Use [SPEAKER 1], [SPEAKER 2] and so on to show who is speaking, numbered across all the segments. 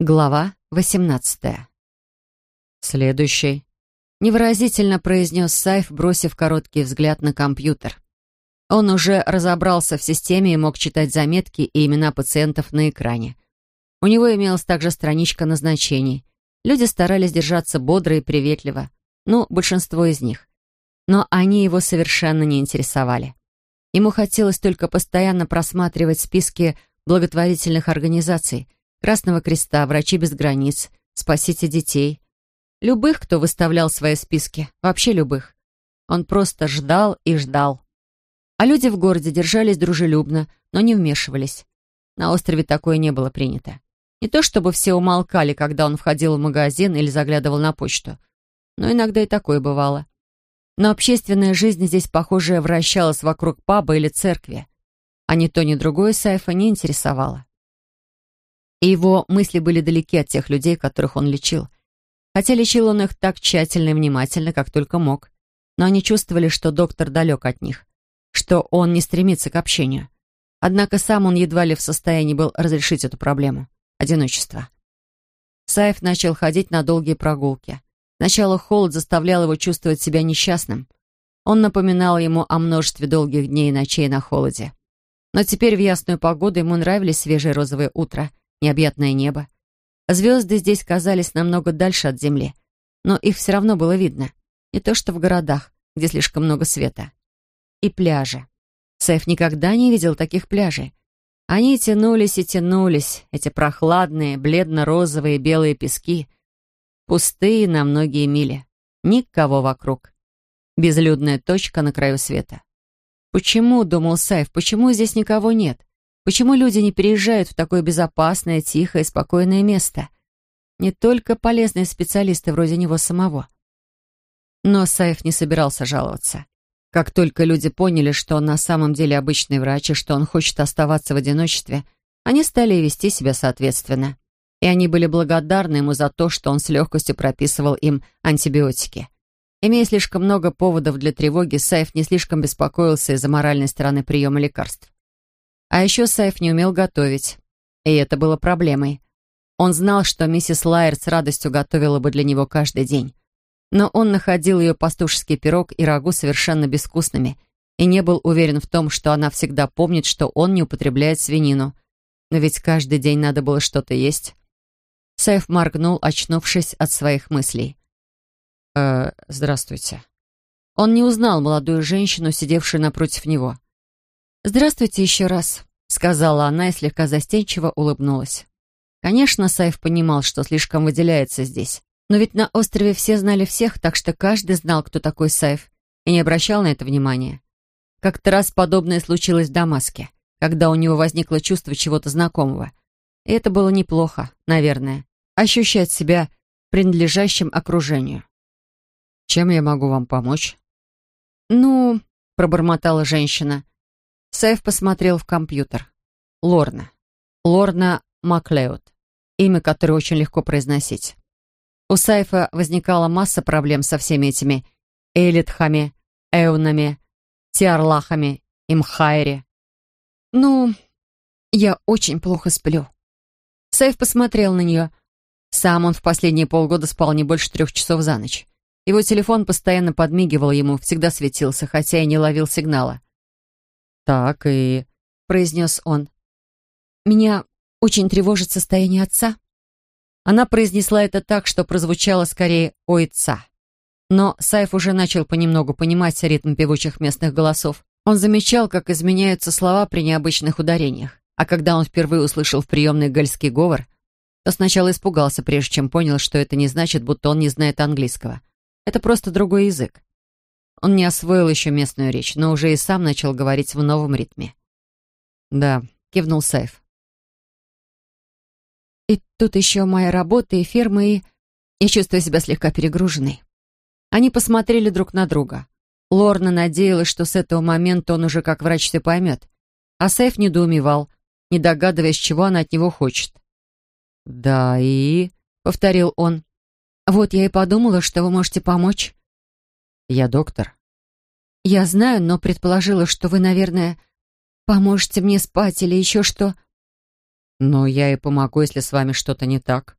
[SPEAKER 1] Глава 18 «Следующий», — невыразительно произнес Сайф, бросив короткий взгляд на компьютер. Он уже разобрался в системе и мог читать заметки и имена пациентов на экране. У него имелась также страничка назначений. Люди старались держаться бодро и приветливо. Ну, большинство из них. Но они его совершенно не интересовали. Ему хотелось только постоянно просматривать списки благотворительных организаций, Красного Креста, Врачи без границ, Спасите детей. Любых, кто выставлял свои списки, вообще любых. Он просто ждал и ждал. А люди в городе держались дружелюбно, но не вмешивались. На острове такое не было принято. Не то чтобы все умолкали, когда он входил в магазин или заглядывал на почту, но иногда и такое бывало. Но общественная жизнь здесь, похоже, вращалась вокруг паба или церкви, а ни то, ни другое Сайфа не интересовало и его мысли были далеки от тех людей, которых он лечил. Хотя лечил он их так тщательно и внимательно, как только мог. Но они чувствовали, что доктор далек от них, что он не стремится к общению. Однако сам он едва ли в состоянии был разрешить эту проблему — одиночество. Саев начал ходить на долгие прогулки. Сначала холод заставлял его чувствовать себя несчастным. Он напоминал ему о множестве долгих дней и ночей на холоде. Но теперь в ясную погоду ему нравились свежие розовые утра — необъятное небо. Звезды здесь казались намного дальше от Земли, но их все равно было видно. Не то что в городах, где слишком много света. И пляжи. Сэф никогда не видел таких пляжей. Они тянулись и тянулись, эти прохладные, бледно-розовые белые пески, пустые на многие мили. Никого вокруг. Безлюдная точка на краю света. Почему, думал Сайф, почему здесь никого нет? Почему люди не переезжают в такое безопасное, тихое, спокойное место? Не только полезные специалисты вроде него самого. Но Саев не собирался жаловаться. Как только люди поняли, что он на самом деле обычный врач и что он хочет оставаться в одиночестве, они стали вести себя соответственно. И они были благодарны ему за то, что он с легкостью прописывал им антибиотики. Имея слишком много поводов для тревоги, Саев не слишком беспокоился из-за моральной стороны приема лекарств. А еще Сайф не умел готовить. И это было проблемой. Он знал, что миссис Лайер с радостью готовила бы для него каждый день. Но он находил ее пастушеский пирог и рагу совершенно безвкусными и не был уверен в том, что она всегда помнит, что он не употребляет свинину. Но ведь каждый день надо было что-то есть. Сайф моргнул, очнувшись от своих мыслей. «Э, здравствуйте». Он не узнал молодую женщину, сидевшую напротив него. «Здравствуйте еще раз», — сказала она и слегка застенчиво улыбнулась. Конечно, Сайф понимал, что слишком выделяется здесь. Но ведь на острове все знали всех, так что каждый знал, кто такой Сайф, и не обращал на это внимания. Как-то раз подобное случилось в Дамаске, когда у него возникло чувство чего-то знакомого. И это было неплохо, наверное, ощущать себя принадлежащим окружению. «Чем я могу вам помочь?» «Ну...» — пробормотала женщина. Сайф посмотрел в компьютер. Лорна. Лорна Маклеод. Имя, которое очень легко произносить. У Сайфа возникала масса проблем со всеми этими элитхами, эунами, тиарлахами, имхайри. «Ну, я очень плохо сплю». Сайф посмотрел на нее. Сам он в последние полгода спал не больше трех часов за ночь. Его телефон постоянно подмигивал ему, всегда светился, хотя и не ловил сигнала. «Так и...» — произнес он. «Меня очень тревожит состояние отца». Она произнесла это так, что прозвучало скорее «ойца». Но Сайф уже начал понемногу понимать ритм певучих местных голосов. Он замечал, как изменяются слова при необычных ударениях. А когда он впервые услышал в приемной гальский говор, то сначала испугался, прежде чем понял, что это не значит, будто он не знает английского. Это просто другой язык. Он не освоил еще местную речь, но уже и сам начал говорить в новом ритме. «Да», — кивнул Сайф. «И тут еще моя работа и ферма, и я чувствую себя слегка перегруженной». Они посмотрели друг на друга. Лорна надеялась, что с этого момента он уже как врач все поймет. А Сайф недоумевал, не догадываясь, чего она от него хочет. «Да и...» — повторил он. «Вот я и подумала, что вы можете помочь». «Я доктор». «Я знаю, но предположила, что вы, наверное, поможете мне спать или еще что». «Но я и помогу, если с вами что-то не так».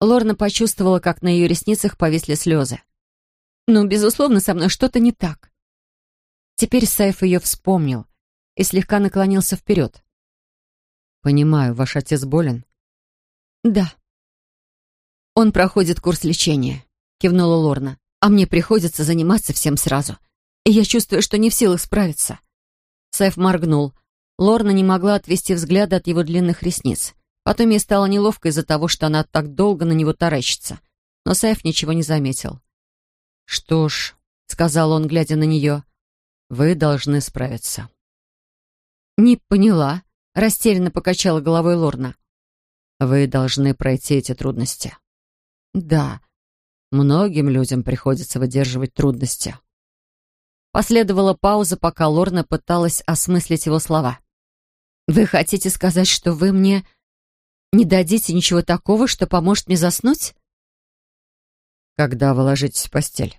[SPEAKER 1] Лорна почувствовала, как на ее ресницах повисли слезы. «Ну, безусловно, со мной что-то не так». Теперь Сайф ее вспомнил и слегка наклонился вперед. «Понимаю, ваш отец болен?» «Да». «Он проходит курс лечения», — кивнула Лорна. «А мне приходится заниматься всем сразу. И я чувствую, что не в силах справиться». Сайф моргнул. Лорна не могла отвести взгляда от его длинных ресниц. Потом ей стало неловко из-за того, что она так долго на него таращится. Но Сайф ничего не заметил. «Что ж», — сказал он, глядя на нее, — «вы должны справиться». «Не поняла», — растерянно покачала головой Лорна. «Вы должны пройти эти трудности». «Да, многим людям приходится выдерживать трудности». Последовала пауза, пока Лорна пыталась осмыслить его слова. «Вы хотите сказать, что вы мне не дадите ничего такого, что поможет мне заснуть?» «Когда вы ложитесь в постель?»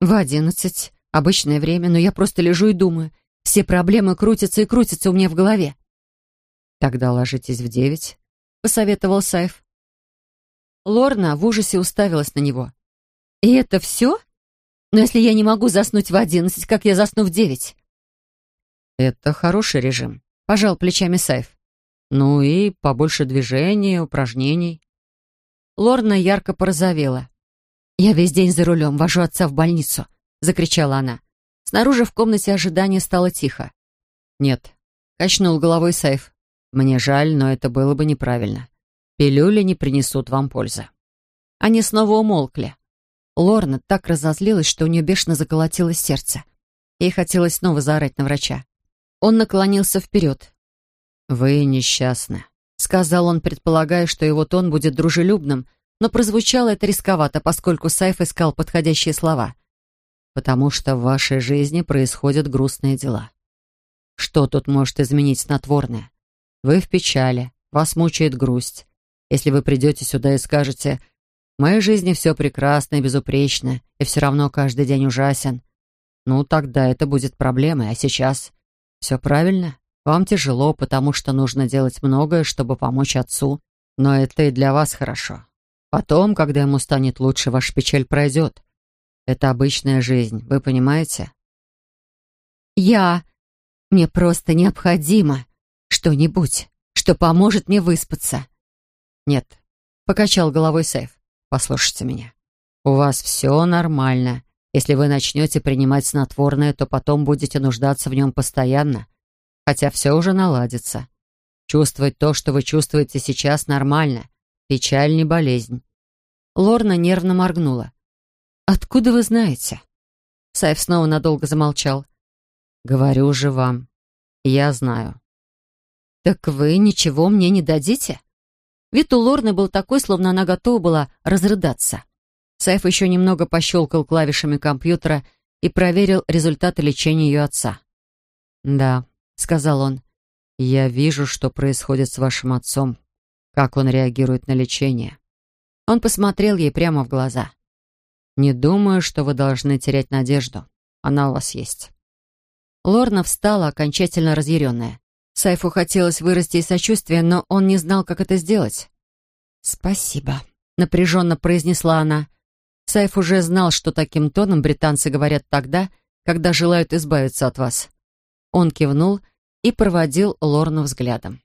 [SPEAKER 1] «В одиннадцать. Обычное время, но я просто лежу и думаю. Все проблемы крутятся и крутятся у меня в голове». «Тогда ложитесь в девять», — посоветовал Сайф. Лорна в ужасе уставилась на него. «И это все? Но если я не могу заснуть в одиннадцать, как я засну в девять?» «Это хороший режим», — пожал плечами Сайф. «Ну и побольше движений, упражнений». Лорна ярко порозовела. «Я весь день за рулем, вожу отца в больницу», — закричала она. Снаружи в комнате ожидания стало тихо. «Нет», — качнул головой Сайф. «Мне жаль, но это было бы неправильно. Пилюли не принесут вам пользы». Они снова умолкли. Лорна так разозлилась, что у нее бешено заколотилось сердце. Ей хотелось снова заорать на врача. Он наклонился вперед. «Вы несчастны», — сказал он, предполагая, что его тон будет дружелюбным, но прозвучало это рисковато, поскольку Сайф искал подходящие слова. «Потому что в вашей жизни происходят грустные дела. Что тут может изменить снотворное? Вы в печали, вас мучает грусть. Если вы придете сюда и скажете, «В моей жизни все прекрасно и безупречно, и все равно каждый день ужасен», ну, тогда это будет проблемой, а сейчас все правильно. Вам тяжело, потому что нужно делать многое, чтобы помочь отцу, но это и для вас хорошо. Потом, когда ему станет лучше, ваша печаль пройдет. Это обычная жизнь, вы понимаете? Я... Мне просто необходимо что-нибудь, что поможет мне выспаться. Нет, покачал головой Сейф. Послушайте меня. У вас все нормально. Если вы начнете принимать снотворное, то потом будете нуждаться в нем постоянно. Хотя все уже наладится. Чувствовать то, что вы чувствуете сейчас, нормально. Печаль не болезнь. Лорна нервно моргнула. «Откуда вы знаете?» Сайф снова надолго замолчал. «Говорю же вам, я знаю». «Так вы ничего мне не дадите?» Вид у Лорны был такой, словно она готова была разрыдаться. Сайф еще немного пощелкал клавишами компьютера и проверил результаты лечения ее отца. «Да», — сказал он, — «я вижу, что происходит с вашим отцом как он реагирует на лечение. Он посмотрел ей прямо в глаза. «Не думаю, что вы должны терять надежду. Она у вас есть». Лорна встала, окончательно разъяренная. Сайфу хотелось вырасти из сочувствия, но он не знал, как это сделать. «Спасибо», — напряженно произнесла она. Сайф уже знал, что таким тоном британцы говорят тогда, когда желают избавиться от вас. Он кивнул и проводил Лорну взглядом.